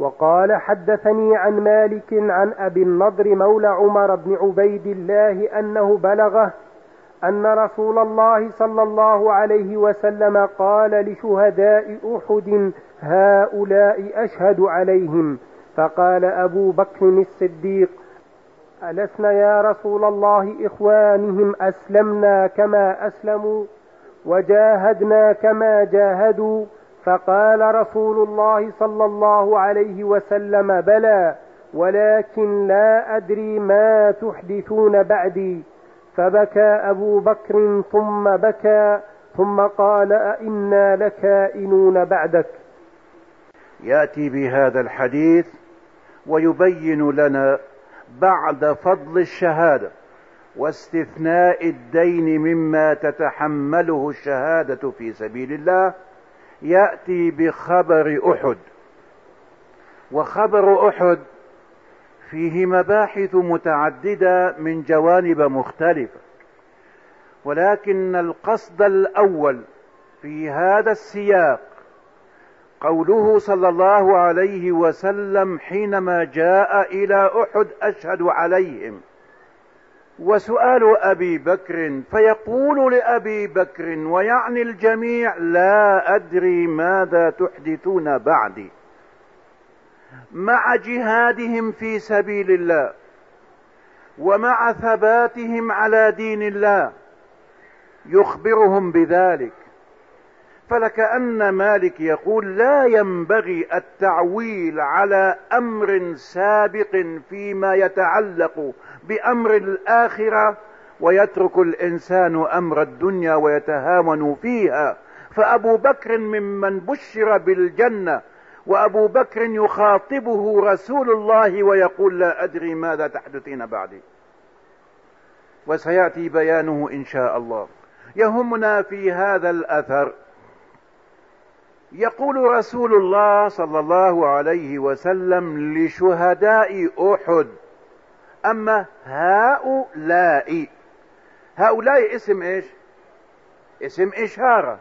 وقال حدثني عن مالك عن أبي النضر مولى عمر بن عبيد الله أنه بلغه أن رسول الله صلى الله عليه وسلم قال لشهداء أحد هؤلاء أشهد عليهم فقال أبو بكر الصديق ألسنا يا رسول الله إخوانهم أسلمنا كما أسلموا وجاهدنا كما جاهدوا فقال رسول الله صلى الله عليه وسلم بلى ولكن لا أدري ما تحدثون بعدي. فبكى أبو بكر ثم بكى ثم قال أئنا لكائنون بعدك. يأتي بهذا الحديث ويبين لنا بعد فضل الشهادة واستثناء الدين مما تتحمله الشهادة في سبيل الله يأتي بخبر أحد. وخبر أحد فيه مباحث متعددة من جوانب مختلفة. ولكن القصد الأول في هذا السياق قوله صلى الله عليه وسلم حينما جاء إلى أحد أشهد عليهم. وسؤال أبي بكر فيقول لأبي بكر ويعني الجميع لا أدري ماذا تحدثون بعدي. مع جهادهم في سبيل الله ومع ثباتهم على دين الله يخبرهم بذلك. فلكأن مالك يقول لا ينبغي التعويل على أمر سابق فيما يتعلق بأمر الآخرة ويترك الإنسان أمر الدنيا ويتهاون فيها. فأبو بكر ممن بشر بالجنة وأبو بكر يخاطبه رسول الله ويقول لا أدري ماذا تحدثين بعدي. وسيأتي بيانه إن شاء الله. يهمنا في هذا الأثر. يقول رسول الله صلى الله عليه وسلم لشهداء أحد أما هؤلاء. هؤلاء اسم إيش؟ اسم إشارة.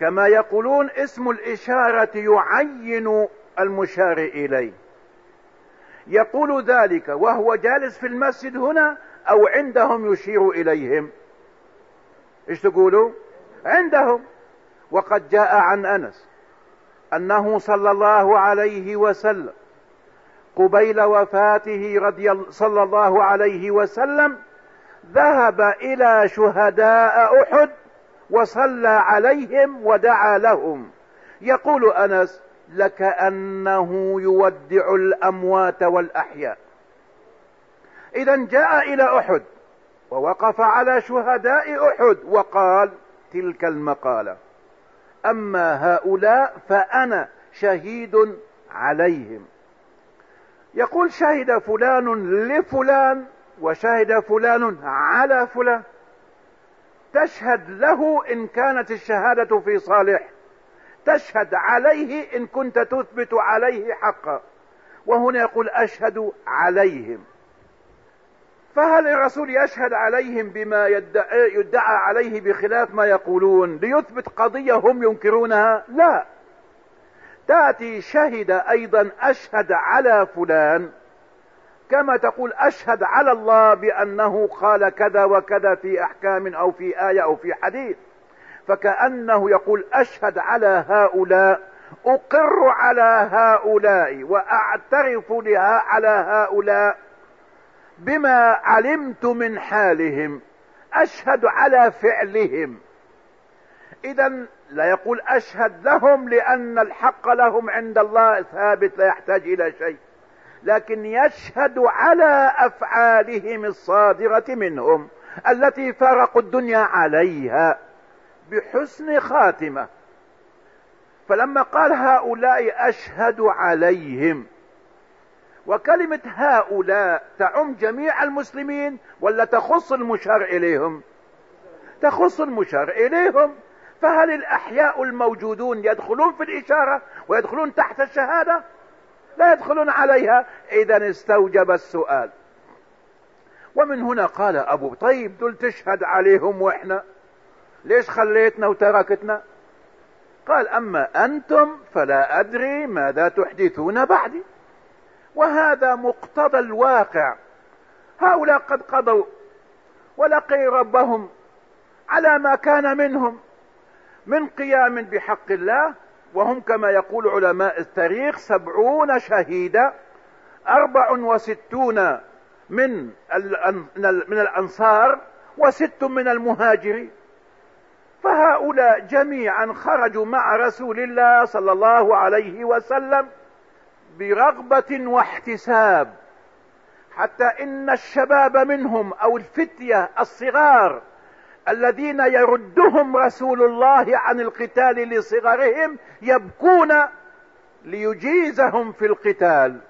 كما يقولون اسم الإشارة يعين المشار إليه. يقول ذلك وهو جالس في المسجد هنا أو عندهم يشير إليهم. إيش تقولوا؟ عندهم. وقد جاء عن أنس أنه صلى الله عليه وسلم قبيل وفاته رضي صلى الله عليه وسلم ذهب إلى شهداء أحد وصلى عليهم ودعا لهم. يقول أنس لكانه يودع الأموات والأحياء. اذا جاء إلى أحد ووقف على شهداء أحد وقال تلك المقالة. أما هؤلاء فأنا شهيد عليهم. يقول شهد فلان لفلان وشهد فلان على فلان. تشهد له إن كانت الشهادة في صالح. تشهد عليه إن كنت تثبت عليه حقا. وهنا يقول أشهد عليهم. فهل الرسول يشهد عليهم بما يدعى, يدعى عليه بخلاف ما يقولون ليثبت قضية هم ينكرونها؟ لا. تأتي شهد أيضا أشهد على فلان كما تقول أشهد على الله بأنه قال كذا وكذا في أحكام أو في آية أو في حديث. فكأنه يقول أشهد على هؤلاء أقر على هؤلاء وأعترف لها على هؤلاء بما علمت من حالهم أشهد على فعلهم. اذا لا يقول أشهد لهم لأن الحق لهم عند الله ثابت لا يحتاج إلى شيء. لكن يشهد على أفعالهم الصادرة منهم التي فارقوا الدنيا عليها بحسن خاتمة. فلما قال هؤلاء أشهد عليهم وكلمة هؤلاء تعم جميع المسلمين ولا تخص المشار إليهم؟ تخص المشار إليهم. فهل الأحياء الموجودون يدخلون في الإشارة ويدخلون تحت الشهادة؟ لا يدخلون عليها. اذا استوجب السؤال. ومن هنا قال أبو طيب دول تشهد عليهم وإحنا ليش خليتنا وتركتنا؟ قال أما أنتم فلا أدري ماذا تحدثون بعدي. وهذا مقتضى الواقع. هؤلاء قد قضوا ولقي ربهم على ما كان منهم. من قيام بحق الله وهم كما يقول علماء التاريخ سبعون شهيدا أربع وستون من من الأنصار وست من المهاجرين فهؤلاء جميعا خرجوا مع رسول الله صلى الله عليه وسلم برغبة واحتساب حتى إن الشباب منهم أو الفتية الصغار الذين يردهم رسول الله عن القتال لصغرهم يبكون ليجيزهم في القتال.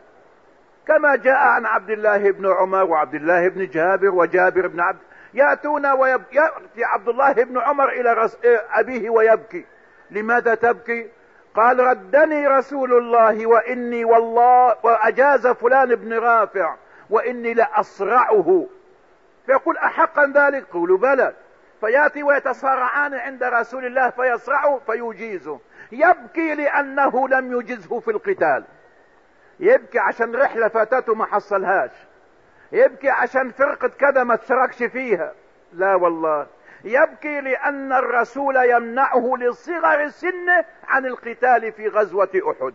كما جاء عن عبد الله بن عمر وعبد الله بن جابر وجابر بن عبد يأتون ويأتي عبد الله بن عمر إلى رس... أبيه ويبكي. لماذا تبكي؟ قال ردني رسول الله وإني والله وأجاز فلان بن رافع وإني لأصرعه. فيقول أحقا ذلك؟ قولوا بلى. فياتي ويتصارعان عند رسول الله فيصرعه فيجيزه يبكي لأنه لم يجزه في القتال. يبكي عشان رحلة فاتته ما حصلهاش. يبكي عشان فرقة كذا ما تشاركش فيها. لا والله. يبكي لأن الرسول يمنعه لصغر سنه عن القتال في غزوة أحد.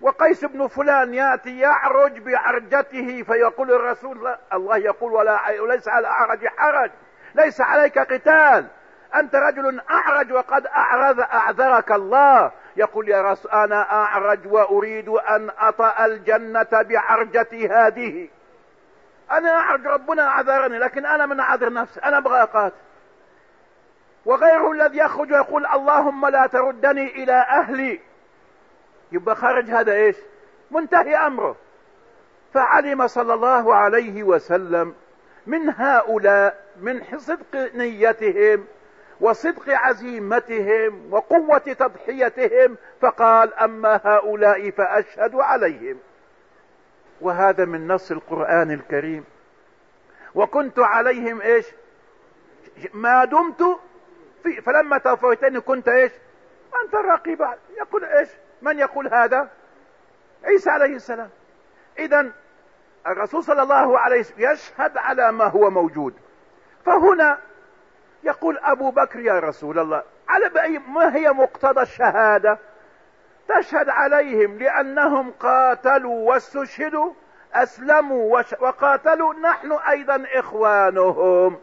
وقيس بن فلان ياتي يعرج بعرجته فيقول الرسول الله يقول ولا وليس على الاعرج حرج. ليس عليك قتال. أنت رجل أعرج وقد أعرض أعذرك الله. يقول يا رسول أنا أعرج وأريد أن أطأ الجنة بعرجتي هذه. أنا أعرج ربنا أعذرني لكن أنا من أعذر نفسي أنا أبغى أقاتل. وغيره الذي يخرج ويقول اللهم لا تردني إلى أهلي. يبقى خرج هذا إيش؟ منتهي أمره. فعلم صلى الله عليه وسلم من هؤلاء من صدق نيتهم وصدق عزيمتهم وقوة تضحيتهم فقال أما هؤلاء فأشهد عليهم. وهذا من نص القرآن الكريم. وكنت عليهم إيش؟ ما دمت في فلما توفيتني كنت إيش؟ أنت الرقيب. يقول إيش؟ من يقول هذا؟ عيسى عليه السلام. اذا الرسول صلى الله عليه وسلم يشهد على ما هو موجود. فهنا يقول أبو بكر يا رسول الله على بأي ما هي مقتضى الشهادة؟ تشهد عليهم لأنهم قاتلوا واستشهدوا أسلموا وقاتلوا نحن أيضا إخوانهم.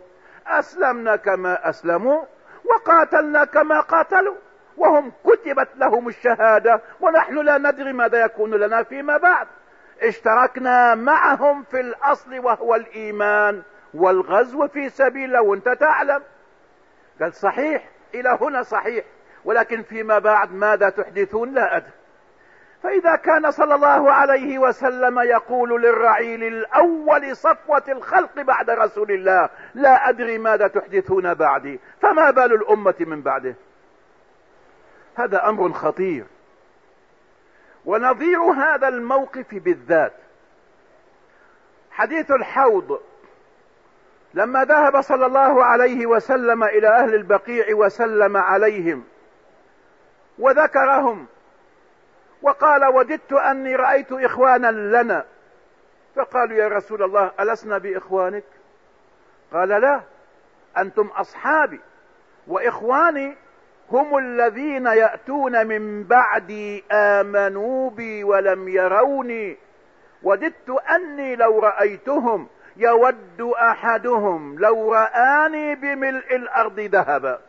أسلمنا كما أسلموا وقاتلنا كما قاتلوا وهم كتبت لهم الشهادة ونحن لا ندري ماذا يكون لنا فيما بعد. اشتركنا معهم في الأصل وهو الإيمان والغزو في سبيل الله وأنت تعلم. قال صحيح إلى هنا صحيح ولكن فيما بعد ماذا تحدثون؟ لا أدري. فإذا كان صلى الله عليه وسلم يقول للرعيل الأول صفوة الخلق بعد رسول الله لا أدري ماذا تحدثون بعدي. فما بال الأمة من بعده؟ هذا أمر خطير. ونظير هذا الموقف بالذات. حديث الحوض لما ذهب صلى الله عليه وسلم إلى أهل البقيع وسلم عليهم وذكرهم وقال وددت أني رأيت إخوانا لنا. فقالوا يا رسول الله ألسنا بإخوانك؟ قال لا أنتم أصحابي وإخواني هم الذين يأتون من بعدي آمنوا بي ولم يروني. وددت أني لو رأيتهم يود أحدهم لو رآني بملء الأرض ذهبا.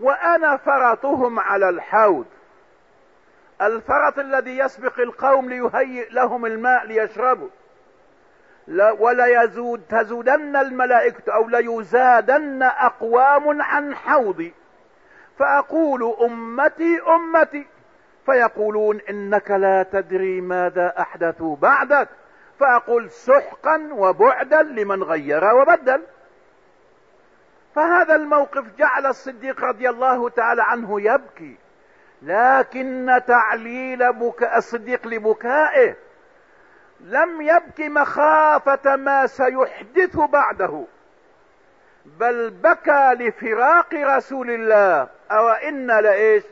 وأنا فرطهم على الحوض. الفرط الذي يسبق القوم ليهيئ لهم الماء ليشربوا. ولا يزود تزودن الملائكة أو ليزادن أقوام عن حوضي. فأقول أمتي أمتي. فيقولون إنك لا تدري ماذا احدثوا بعدك. فأقول سحقا وبعدا لمن غير وبدل. فهذا الموقف جعل الصديق رضي الله تعالى عنه يبكي. لكن تعليل بكاء الصديق لبكائه. لم يبك مخافة ما سيحدث بعده. بل بكى لفراق رسول الله. أو إن لإيش؟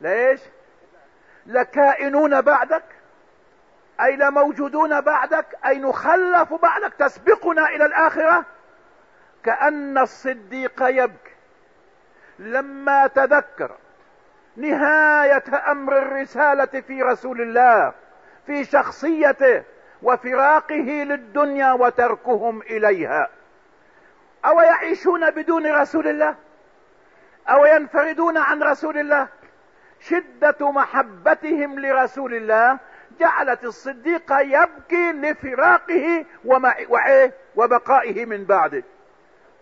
ليش لكائنون بعدك؟ أي لموجودون بعدك؟ أي نخلف بعدك؟ تسبقنا إلى الآخرة؟ كأن الصديق يبكي. لما تذكر نهاية أمر الرسالة في رسول الله في شخصيته وفراقه للدنيا وتركهم إليها. أو يعيشون بدون رسول الله؟ أو ينفردون عن رسول الله. شدة محبتهم لرسول الله. جعلت الصديق يبكي لفراقه ومع... وبقائه من بعده.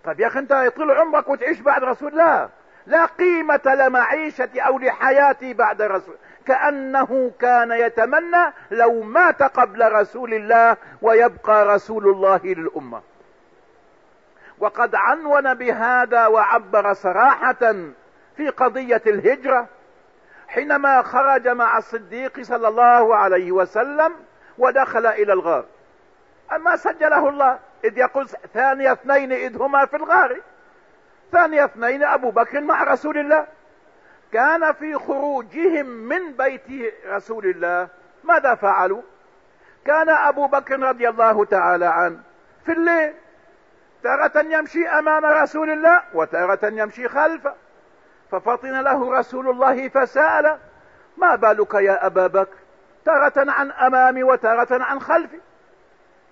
طيب يا أخي أنت يطول عمرك وتعيش بعد رسول الله. لا قيمة لمعيشتي أو لحياتي بعد رسول كأنه كان يتمنى لو مات قبل رسول الله ويبقى رسول الله للأمة. وقد عنون بهذا وعبر صراحة في قضية الهجرة حينما خرج مع الصديق صلى الله عليه وسلم ودخل إلى الغار. أما سجله الله إذ يقول ثاني اثنين إذ هما في الغار. ثاني اثنين أبو بكر مع رسول الله. كان في خروجهم من بيت رسول الله. ماذا فعلوا؟ كان أبو بكر رضي الله تعالى عنه في الليل تارة يمشي أمام رسول الله وتارة يمشي خلفه. ففطن له رسول الله فسأل ما بالك يا أبا بكر؟ تارة عن أمامي وتارة عن خلفي.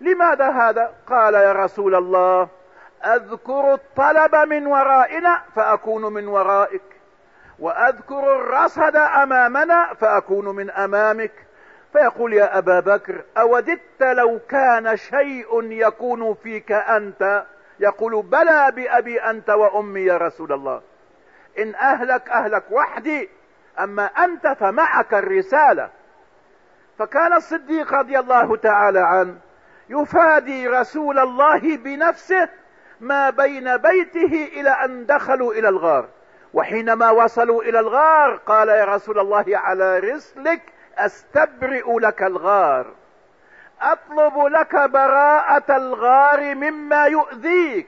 لماذا هذا؟ قال يا رسول الله أذكر الطلب من ورائنا فأكون من ورائك وأذكر الرصد أمامنا فأكون من أمامك. فيقول يا أبا بكر أوددت لو كان شيء يكون فيك أنت يقول بلى بأبي أنت وأمي يا رسول الله. إن أهلك أهلك وحدي أما أنت فمعك الرسالة. فكان الصديق رضي الله تعالى عنه يفادي رسول الله بنفسه ما بين بيته إلى أن دخلوا إلى الغار. وحينما وصلوا إلى الغار قال يا رسول الله على رسلك أستبرئ لك الغار. أطلب لك براءة الغار مما يؤذيك.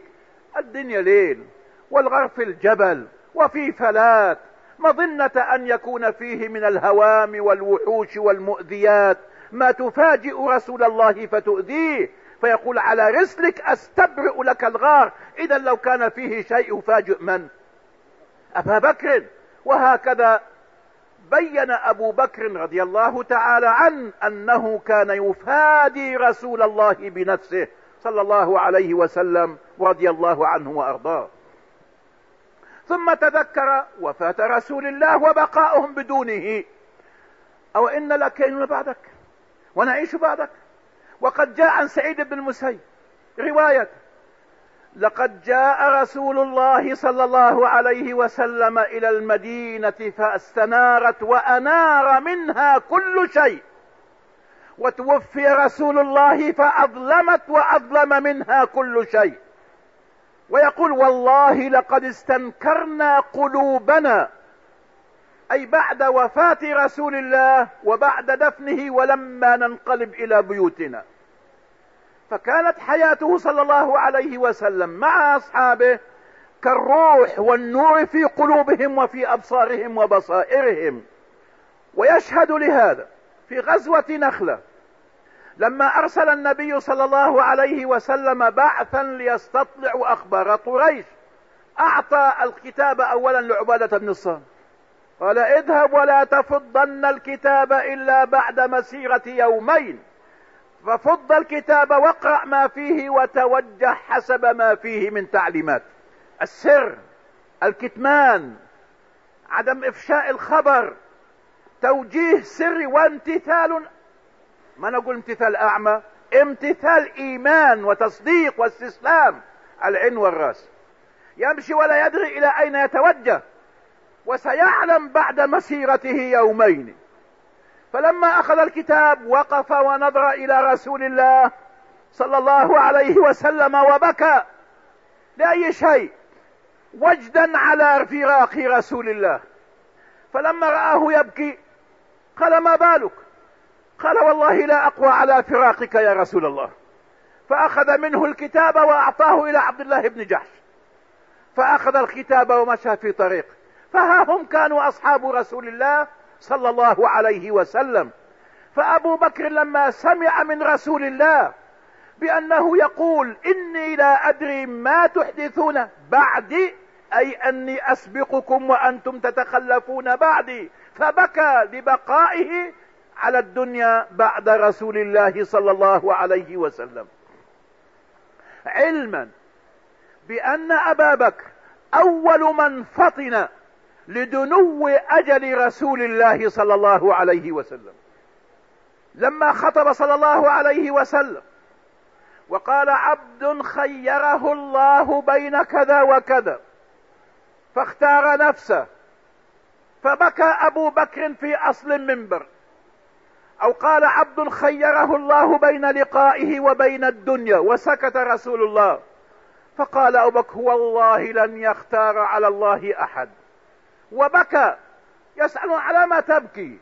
الدنيا ليل والغار في الجبل وفي فلات. مظنة أن يكون فيه من الهوام والوحوش والمؤذيات. ما تفاجئ رسول الله فتؤذيه. فيقول على رسلك أستبرئ لك الغار. اذا لو كان فيه شيء يفاجئ من؟ أبا بكر. وهكذا بين أبو بكر رضي الله تعالى عنه أنه كان يفادي رسول الله بنفسه صلى الله عليه وسلم رضي الله عنه وأرضاه. ثم تذكر وفاة رسول الله وبقاؤهم بدونه. أو إن لكينون بعدك ونعيش بعدك. وقد جاء عن سعيد بن المسيب رواية لقد جاء رسول الله صلى الله عليه وسلم إلى المدينة فاستنارت وأنار منها كل شيء. وتوفي رسول الله فأظلمت وأظلم منها كل شيء. ويقول والله لقد استنكرنا قلوبنا. أي بعد وفاة رسول الله وبعد دفنه ولما ننقلب إلى بيوتنا. فكانت حياته صلى الله عليه وسلم مع أصحابه كالروح والنور في قلوبهم وفي أبصارهم وبصائرهم. ويشهد لهذا في غزوة نخلة لما أرسل النبي صلى الله عليه وسلم بعثا ليستطلعوا أخبار قريش. أعطى الكتاب اولا لعبادة بن الصامت. قال اذهب ولا تفضن الكتاب إلا بعد مسيرة يومين. ففض الكتاب واقرأ ما فيه وتوجه حسب ما فيه من تعليمات. السر الكتمان عدم إفشاء الخبر توجيه سري وامتثال ما نقول امتثال أعمى امتثال إيمان وتصديق واستسلام العين والرأس. يمشي ولا يدري إلى أين يتوجه وسيعلم بعد مسيرته يومين. فلما أخذ الكتاب وقف ونظر إلى رسول الله صلى الله عليه وسلم وبكى لأي شيء؟ وجدا على فراق رسول الله. فلما رآه يبكي قال ما بالك؟ قال والله لا أقوى على فراقك يا رسول الله. فأخذ منه الكتاب وأعطاه إلى عبد الله بن جحش. فأخذ الكتاب ومشى في طريق. فها هم كانوا أصحاب رسول الله صلى الله عليه وسلم. فأبو بكر لما سمع من رسول الله بأنه يقول إني لا أدري ما تحدثون بعدي أي أني أسبقكم وأنتم تتخلفون بعدي. فبكى لبقائه على الدنيا بعد رسول الله صلى الله عليه وسلم. علما بأن أبا بكر أول من فطن لدنو أجل رسول الله صلى الله عليه وسلم. لما خطب صلى الله عليه وسلم وقال عبد خيره الله بين كذا وكذا فاختار نفسه فبكى أبو بكر في أصل المنبر أو قال عبد خيره الله بين لقائه وبين الدنيا وسكت رسول الله فقال أبو بكر والله لن يختار على الله أحد. وبكى يسأل على ما تبكي.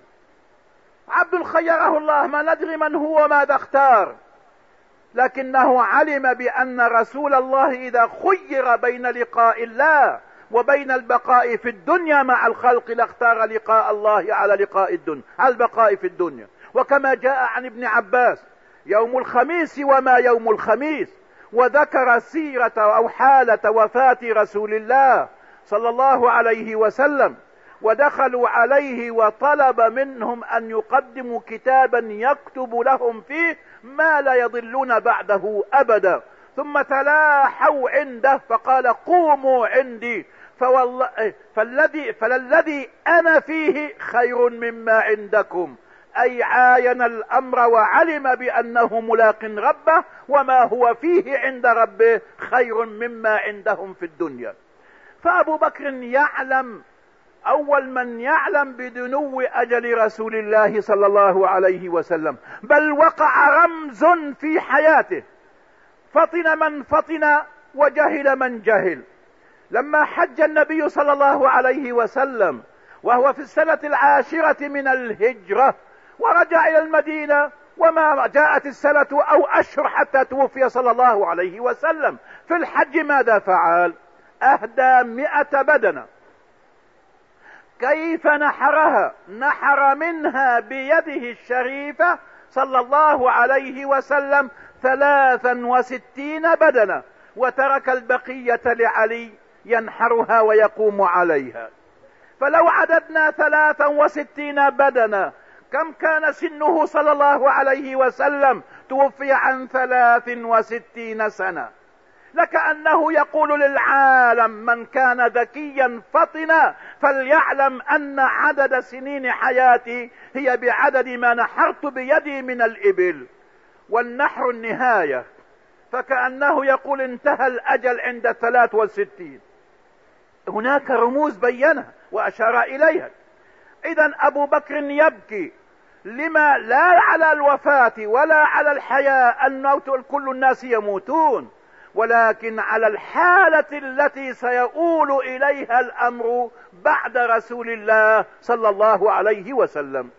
عبد خيره الله ما ندري من هو ماذا اختار. لكنه علم بأن رسول الله إذا خير بين لقاء الله وبين البقاء في الدنيا مع الخلق لاختار لقاء الله على لقاء الدنيا على البقاء في الدنيا. وكما جاء عن ابن عباس يوم الخميس وما يوم الخميس وذكر سيرة أو حالة وفاة رسول الله. صلى الله عليه وسلم ودخلوا عليه وطلب منهم ان يقدموا كتابا يكتب لهم فيه ما لا يضلون بعده ابدا ثم تلاحوا عنده فقال قوموا عندي فوالله فالذي فللذي أنا فيه خير مما عندكم اي عاين الامر وعلم بانه ملاق ربه وما هو فيه عند ربه خير مما عندهم في الدنيا فابو بكر يعلم أول من يعلم بدنو أجل رسول الله صلى الله عليه وسلم بل وقع رمز في حياته. فطن من فطن وجهل من جهل. لما حج النبي صلى الله عليه وسلم وهو في السنة العاشرة من الهجرة ورجع إلى المدينة وما جاءت السنة أو اشهر حتى توفي صلى الله عليه وسلم. في الحج ماذا فعل؟ أهدى مئة بدنة. كيف نحرها؟ نحر منها بيده الشريفة صلى الله عليه وسلم ثلاثا وستين بدنة وترك البقية لعلي ينحرها ويقوم عليها. فلو عددنا ثلاثا وستين بدنة كم كان سنه صلى الله عليه وسلم؟ توفي عن ثلاث وستين سنة. لكأنه يقول للعالم من كان ذكيا فطنا فليعلم أن عدد سنين حياتي هي بعدد ما نحرت بيدي من الإبل والنحر النهاية. فكأنه يقول انتهى الأجل عند الثلاث والستين هناك رموز بينها وأشار إليها. إذا أبو بكر يبكي. لما لا على الوفاة ولا على الحياة. الموت كل الناس يموتون. ولكن على الحالة التي سيؤول إليها الأمر بعد رسول الله صلى الله عليه وسلم.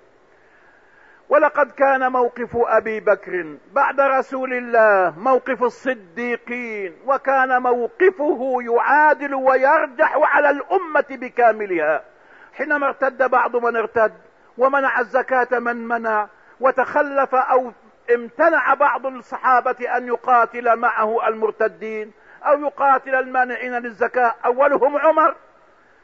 ولقد كان موقف أبي بكر بعد رسول الله موقف الصديقين وكان موقفه يعادل ويرجح على الأمة بكاملها. حينما ارتد بعض من ارتد ومنع الزكاة من منع وتخلف أو امتنع بعض الصحابة أن يقاتل معه المرتدين أو يقاتل المانعين للزكاة. أولهم عمر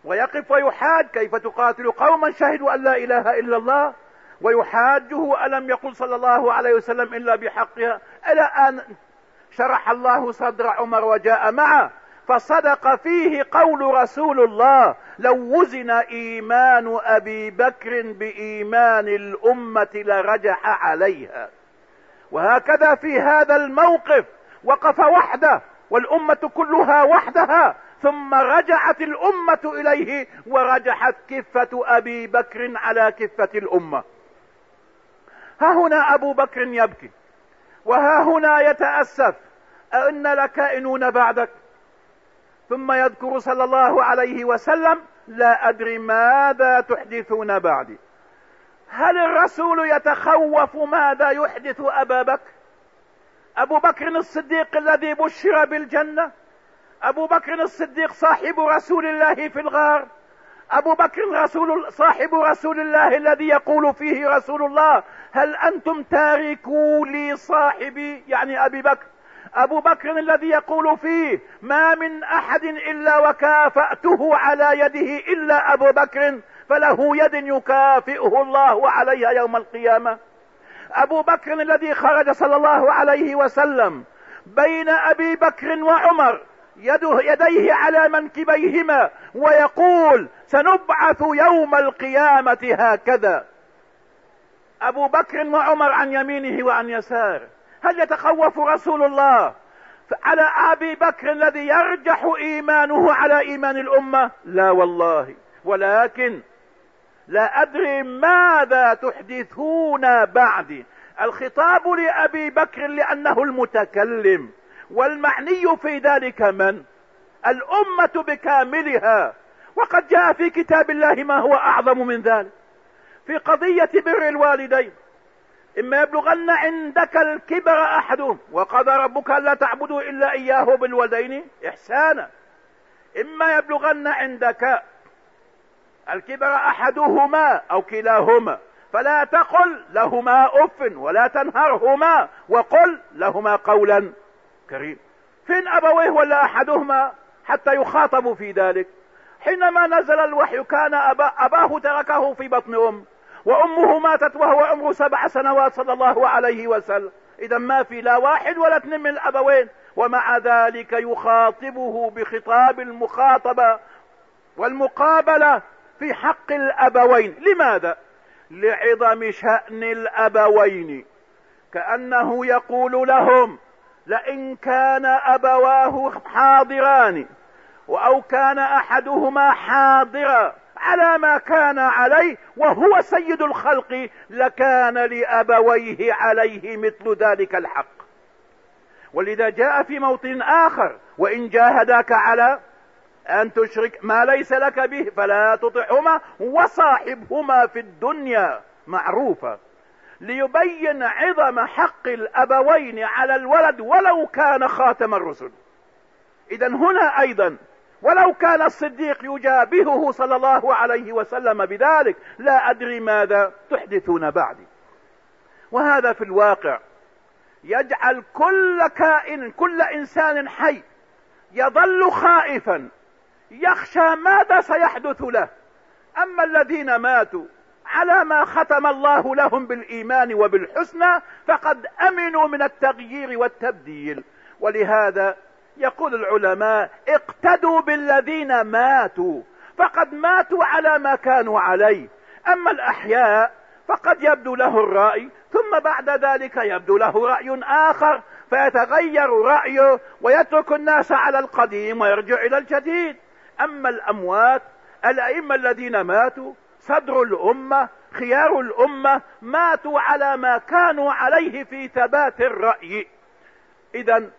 ويقف ويحاج كيف تقاتل قوما شهدوا أن لا إله إلا الله ويحاجه ألم يقل صلى الله عليه وسلم إلا بحقها. إلى أن شرح الله صدر عمر وجاء معه فصدق فيه قول رسول الله لو وزن إيمان أبي بكر بإيمان الأمة لرجح عليها. وهكذا في هذا الموقف وقف وحده والأمة كلها وحدها ثم رجعت الأمة إليه ورجحت كفة أبي بكر على كفة الأمة. ها هنا أبو بكر يبكي وها هنا يتأسف أئن لكائنون بعدك ثم يذكر صلى الله عليه وسلم لا أدري ماذا تحدثون بعدي. هل الرسول يتخوف ماذا يحدث أبا بكر؟ أبو بكر الصديق الذي بشر بالجنة؟ أبو بكر الصديق صاحب رسول الله في الغار؟ أبو بكر رسول صاحب رسول الله الذي يقول فيه رسول الله هل أنتم تاركوا لي صاحبي؟ يعني أبي بكر. أبو بكر الذي يقول فيه ما من أحد إلا وكافأته على يده إلا أبو بكر. فله يد يكافئه الله عليها يوم القيامة. أبو بكر الذي خرج صلى الله عليه وسلم بين أبي بكر وعمر يده يديه على منكبيهما ويقول سنبعث يوم القيامة هكذا. أبو بكر وعمر عن يمينه وعن يساره هل يتخوف رسول الله على أبي بكر الذي يرجح إيمانه على إيمان الأمة؟ لا والله. ولكن لا أدري ماذا تحدثون بعدي الخطاب لأبي بكر لأنه المتكلم والمعني في ذلك من؟ الأمة بكاملها. وقد جاء في كتاب الله ما هو أعظم من ذلك. في قضية بر الوالدين إما يبلغن عندك الكبر أحدهم. وقضى ربك ألا تعبدوا إلا إياه بالوالدين إحسانا. إما يبلغن عندك الكبر أحدهما أو كلاهما فلا تقل لهما أف ولا تنهرهما وقل لهما قولا. كريم. فين أبويه ولا أحدهما حتى يخاطبوا في ذلك؟ حينما نزل الوحي كان أبا أباه تركه في بطن أم وأمه ماتت وهو عمره سبع سنوات صلى الله عليه وسلم. إذا ما في لا واحد ولا اثنين من الأبوين ومع ذلك يخاطبه بخطاب المخاطبة والمقابلة في حق الأبوين. لماذا؟ لعظم شأن الأبوين. كأنه يقول لهم لئن كان أبواه حاضران أو كان أحدهما حاضرا على ما كان عليه وهو سيد الخلق لكان لأبويه عليه مثل ذلك الحق. ولذا جاء في موطن آخر وإن جاهداك على أن تشرك ما ليس لك به فلا تطعهما وصاحبهما في الدنيا معروفة. ليبين عظم حق الأبوين على الولد ولو كان خاتم الرسل. اذا هنا أيضا ولو كان الصديق يجابهه صلى الله عليه وسلم بذلك لا أدري ماذا تحدثون بعدي وهذا في الواقع. يجعل كل كائن كل إنسان حي يظل خائفا يخشى ماذا سيحدث له. أما الذين ماتوا على ما ختم الله لهم بالإيمان وبالحسنى فقد أمنوا من التغيير والتبديل. ولهذا يقول العلماء اقتدوا بالذين ماتوا فقد ماتوا على ما كانوا عليه. أما الأحياء فقد يبدو له الرأي ثم بعد ذلك يبدو له رأي آخر فيتغير رأيه ويترك الناس على القديم ويرجع إلى الجديد. أما الأموات الأئمة الذين ماتوا صدر الأمة خيار الأمة ماتوا على ما كانوا عليه في ثبات الرأي. اذا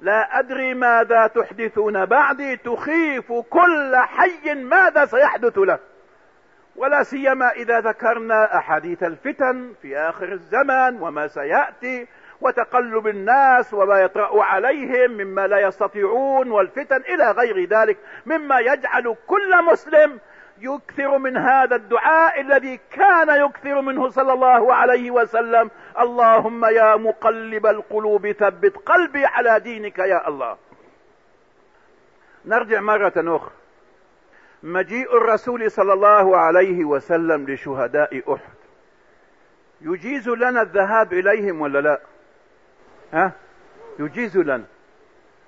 لا أدري ماذا تحدثون بعدي تخيف كل حي ماذا سيحدث له. ولا سيما إذا ذكرنا أحاديث الفتن في آخر الزمن وما سيأتي. وتقلب الناس وما يطرأ عليهم مما لا يستطيعون والفتن إلى غير ذلك مما يجعل كل مسلم يكثر من هذا الدعاء الذي كان يكثر منه صلى الله عليه وسلم. اللهم يا مقلب القلوب ثبت قلبي على دينك يا الله. نرجع مرة أخرى. مجيء الرسول صلى الله عليه وسلم لشهداء أحد. يجيز لنا الذهاب إليهم ولا لا؟ ها؟ يجيز لنا.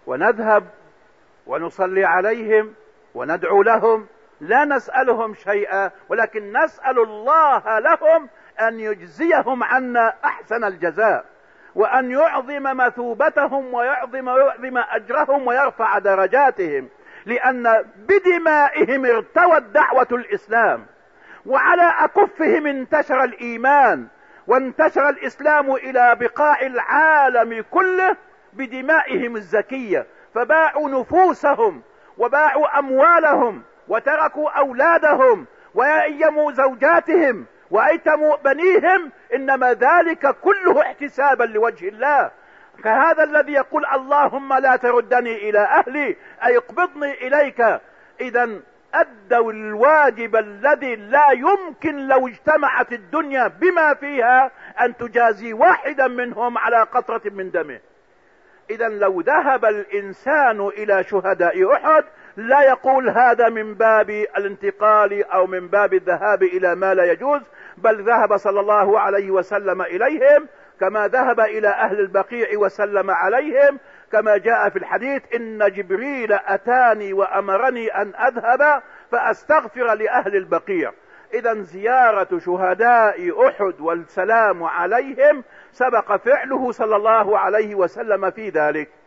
ونذهب ونصلي عليهم وندعو لهم. لا نسألهم شيئا ولكن نسأل الله لهم أن يجزيهم عنا أحسن الجزاء وأن يعظم مثوبتهم ويعظم ويعظم أجرهم ويرفع درجاتهم لأن بدمائهم ارتوت دعوة الإسلام وعلى أكفهم انتشر الإيمان وانتشر الإسلام إلى بقاع العالم كله بدمائهم الزكية. فباعوا نفوسهم وباعوا أموالهم وتركوا أولادهم وأيموا زوجاتهم وأيتموا بنيهم. إنما ذلك كله احتسابا لوجه الله. كهذا الذي يقول اللهم لا تردني إلى أهلي أي اقبضني إليك. اذا أدوا الواجب الذي لا يمكن لو اجتمعت الدنيا بما فيها أن تجازي واحدا منهم على قطرة من دمه. إذا لو ذهب الإنسان إلى شهداء أحد لا يقول هذا من باب الانتقال أو من باب الذهاب إلى ما لا يجوز بل ذهب صلى الله عليه وسلم إليهم كما ذهب إلى أهل البقيع وسلم عليهم كما جاء في الحديث إن جبريل أتاني وأمرني أن أذهب فأستغفر لأهل البقيع. اذا زيارة شهداء أحد والسلام عليهم سبق فعله صلى الله عليه وسلم في ذلك.